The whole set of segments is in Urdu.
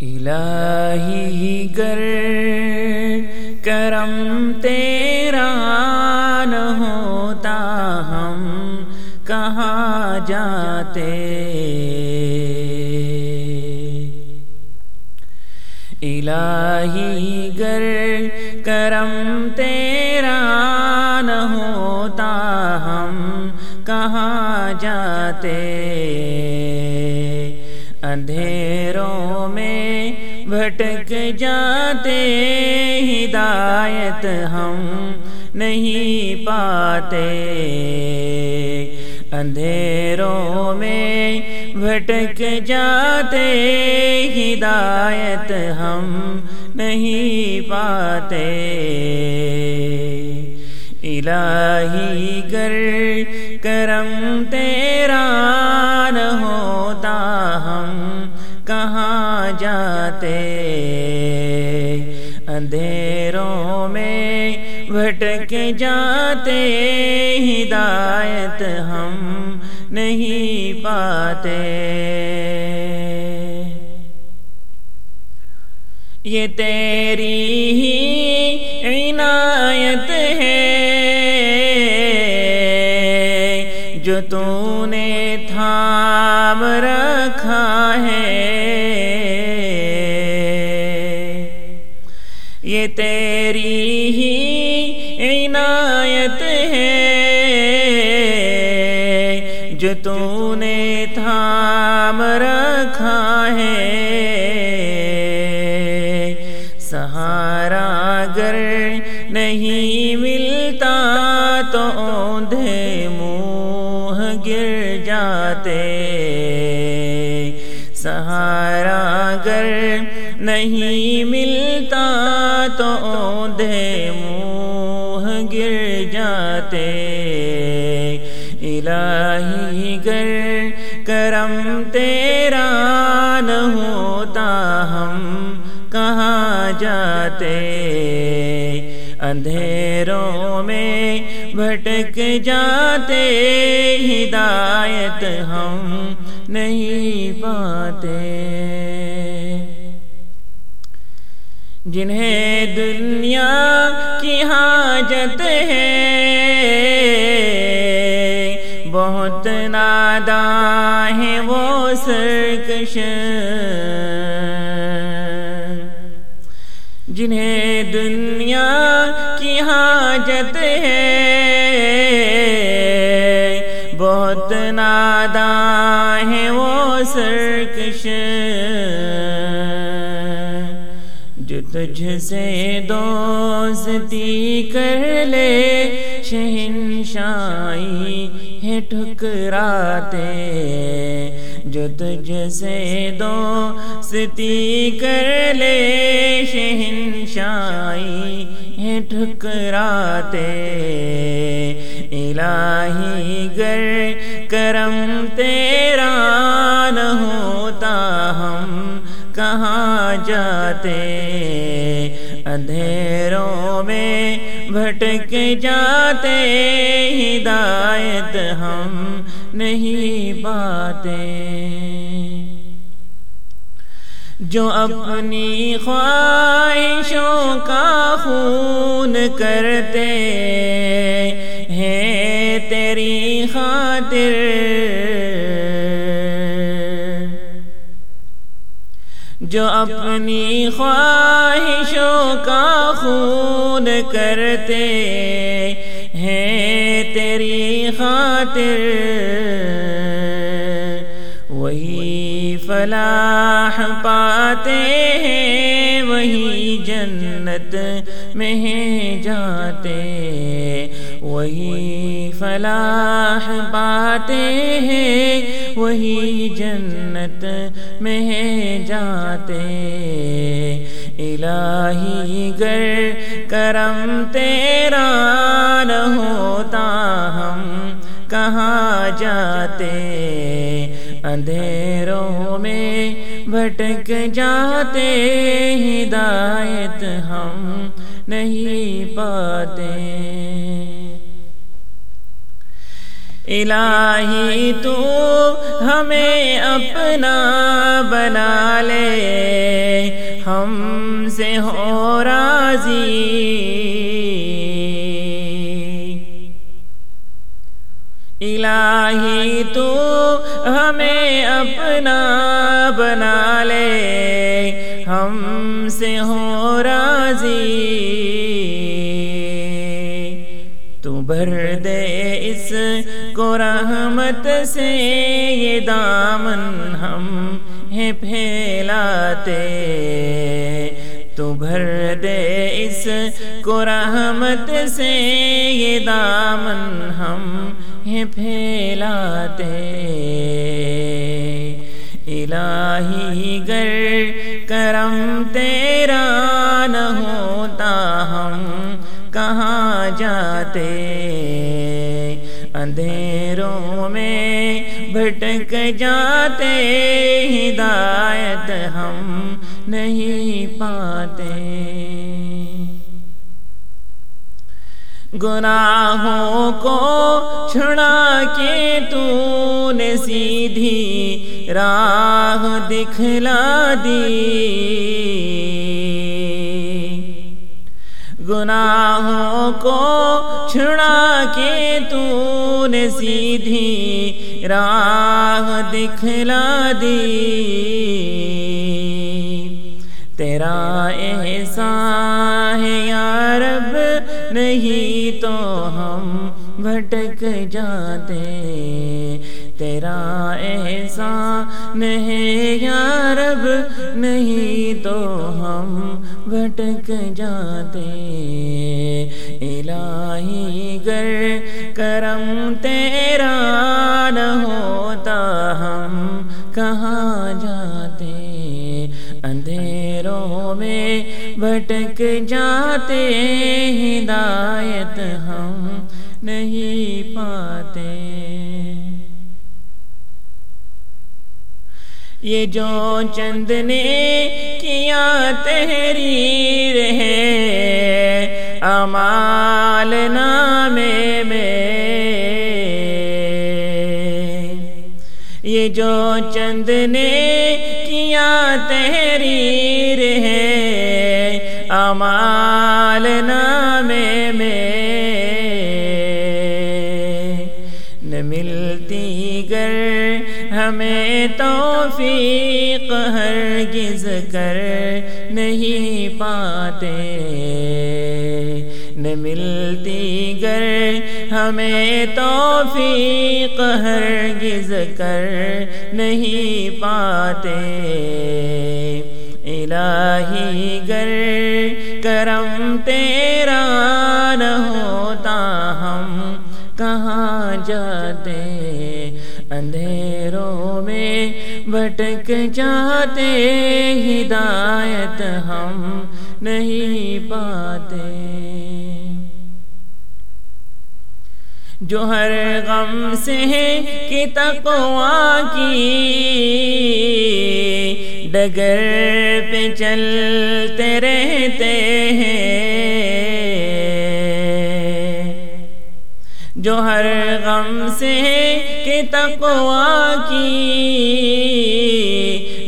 الہی گر، کرم تیرا نہ ہوتا، ہم کہاں جاتے؟ الہی گر، کرم تیرا نہ ہوتا، ہم کہاں جاتے؟ اندھیروں میں بھٹک جاتے ہدایت ہم نہیں پاتے۔ اندھیروں میں بھٹک جاتے ہدایت ہم نہیں پاتے۔ الہی گر کرم تیرا نہ ہوتا ہم کہاں جاتے اندھیروں میں بھٹک جاتے، ہدایت ہم نہیں پاتے۔ یہ تیری ہی عنایت ہے جو تو نے تھام رکھا۔ یہ تیری ہی عنایت ہے۔ جو تو نے تھام رکھا ہے۔ سہارا گر نہیں ملتا تو اوندھے منہ گر جاتے۔ سہارا گر نہیں جاتے۔ الہی گر کرم تیرا نہ ہوتا، ہم کہاں جاتے؟ اندھیروں میں بھٹک جاتے، ہدایت ہم نہیں پاتے۔ جنہیں دنیا کی حاجت ہے بہت ناداں ہیں وہ سرکش۔ جنہیں دنیا کی حاجت ہے بہت ناداں ہیں وہ سرکش۔ جو تجھ سے دوستی کر لے شہنشائی ہے ٹھکراتے۔ جو تجھ سے دوستی کر لے شہنشائی ہے ٹھکراتے۔ الہی گر کرم تیرا نہ ہوتا ہم کہاں جاتے اندھیروں میں بھٹک جاتے، ہدایت ہم نہیں پاتے۔ جو اپنی خواہشوں کا خون کرتے ہیں، تیری خاطر جو اپنی خواہشوں کا خون کرتے ہیں تیری خاطر۔ وہی فلاح پاتے ہیں، وہی جنت میں جاتے۔ وہی فلاح پاتے ہیں، وہی جنت میں جاتے الہی گر کرم تیرا نہ ہوتا، ہم کہاں جاتے؟ اندھیروں میں بھٹک جاتے، ہدایت ہم نہیں پاتے۔ الہی تو ہمیں اپنا بنا لے۔ ہم سے ہو راضی۔ الہی تو ہمیں اپنا بنا لے۔ ہم سے ہو راضی۔ بھر دے اس کو رحمت سے یہ دامن ہم ہیں پھیلاتے۔ تو بھر دے اس کو رحمت سے یہ دامن ہم ہیں پھیلاتے۔ الہی گر کرم تیرا نہ ہوتا ہم کہاں جاتے۔ اندھیروں میں بھٹک جاتے ہدایت ہم نہیں پاتے۔ گناہوں کو چھڑا کے تو نے سیدھی راہ دکھلا دی۔ گناہوں کو چھڑا کے تو نے سیدھی راہ دکھلا دی۔ تیرا احسان ہے یا رب، نہیں تو ہم بھٹک جاتے۔ تیرا احسان ہے یا رب، نہیں تو ہم بھٹک جاتے۔ الہی گر کرم تیرا نہ ہوتا، ہم کہاں جاتے؟ اندھیروں میں بھٹک جاتے، ہدایت ہم نہیں پاتے۔ یہ جو چند نے کیا تحریر ہے، امال نامے میں۔ یہ جو چند نے کیا تحریر ہے، امال نامے میں۔ ملتی گر، ہمیں توفیق ہرگز کر نہیں پاتے۔ نہ ملتی گر، ہمیں توفیق ہرگز کر نہیں پاتے۔ الہی گر، کرم تیرا نہ ہوتا ہم کہاں جاتے اندھیروں میں بھٹک جاتے ہدایت ہم نہیں پاتے جو ہر غم سے کی تقوا کی ڈگر پہ چلتے رہتے ہیں جو ہر غم سے کہ تقوا کی،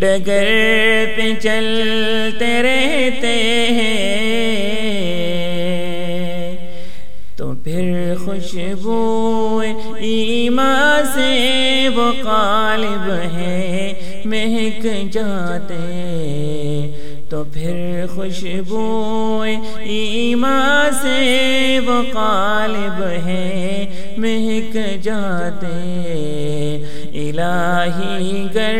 ڈگر پہ چلتے رہتے ہیں۔ تو پھر خوشبو ایمان سے وہ قالب ہے مہک جاتے تو پھر خوشبو ایمان سے وہ قالب ہے مہک جاتے الہی گر،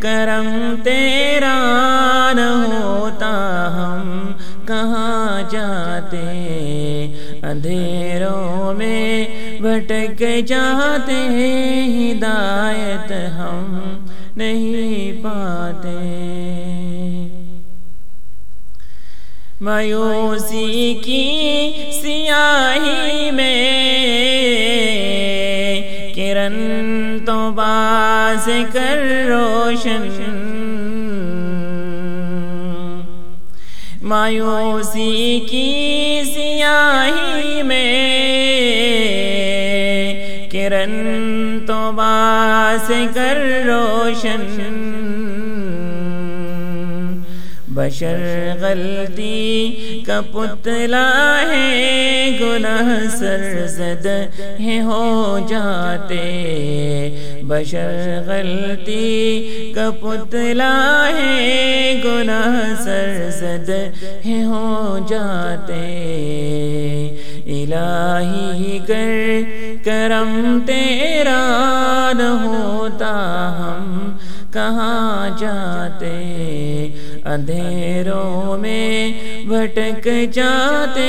کرم تیرا نہ ہوتا ہم کہاں جاتے؟ اندھیروں میں بھٹک جاتے ہدایت ہم نہیں پاتے۔ مایوسی کی سیاہی میں کرن تو باز کر روشن مایوسی کی سیاہی میں کرن تو باز کر روشن بشر غلطی کا پتلا ہے، گناہ سرزد ہے، ہو جاتے۔ بشر غلطی کا پتلا ہے، گناہ سرزد ہے، ہو جاتے۔ الہی کر کرم تیرا نہ ہوتا، ہم کہاں جاتے؟ اندھیروں میں بھٹک جاتے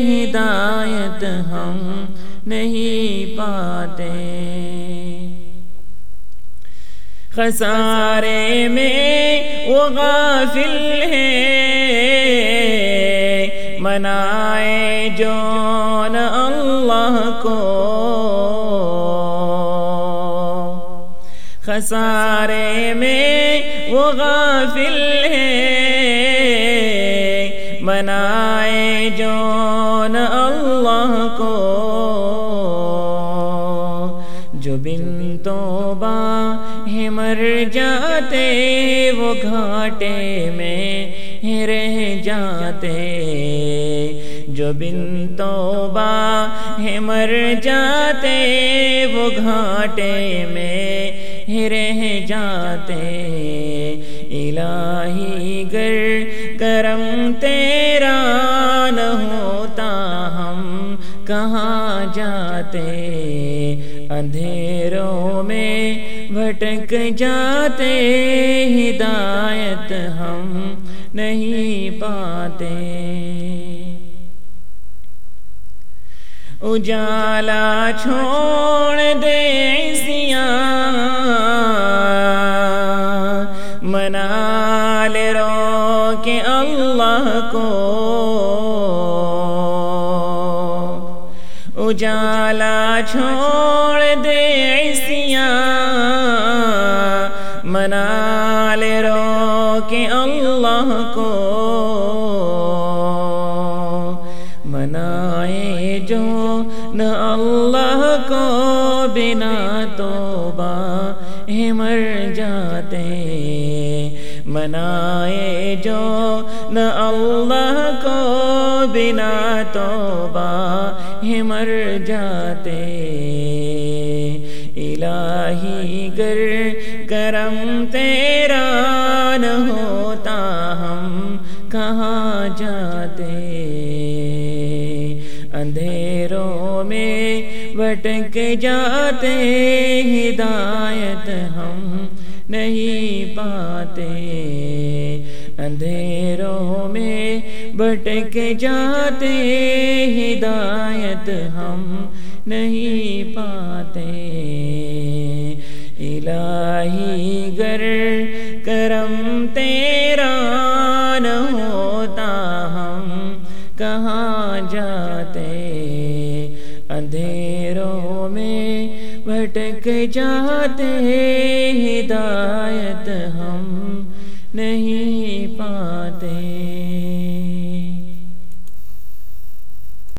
ہدایت ہم نہیں پاتے۔ خسارے میں وہ غافل ہے۔ منائے جون اللہ کو۔ خسارے میں وہ غافل ہے۔ منائے جون اللہ کو۔ جو بن توبہ ہے مر جاتے، وہ گھاٹے میں رہ جاتے۔ جو بن توبہ ہے مر جاتے، وہ گھاٹے میں رہ جاتے الہی گر کرم تیرا نہ ہوتا ہم کہاں جاتے اندھیروں میں بھٹک جاتے ہدایت ہم نہیں پاتے اجالا چھوڑ دے سیاں اللہ کو اجالا چھوڑ دے عیسیاں، منال رو کے اللہ کو منائے جو نہ اللہ کو، بنا توبہ مر جاتے۔ منائے جو نہ اللہ کو بنا توبہ مر جاتے۔ الہی گر کرم تیرا نہ ہوتا ہم کہاں جاتے۔ اندھیروں میں بٹک جاتے، ہدایت ہم نہیں پاتے۔ اندھیروں میں بٹک جاتے ہدایت ہم نہیں پاتے۔ الہی گر کرم تیرا نہ ہوتا، ہم کہاں جاتے؟ اندھیروں میں بھٹک جاتے ہدایت ہم نہیں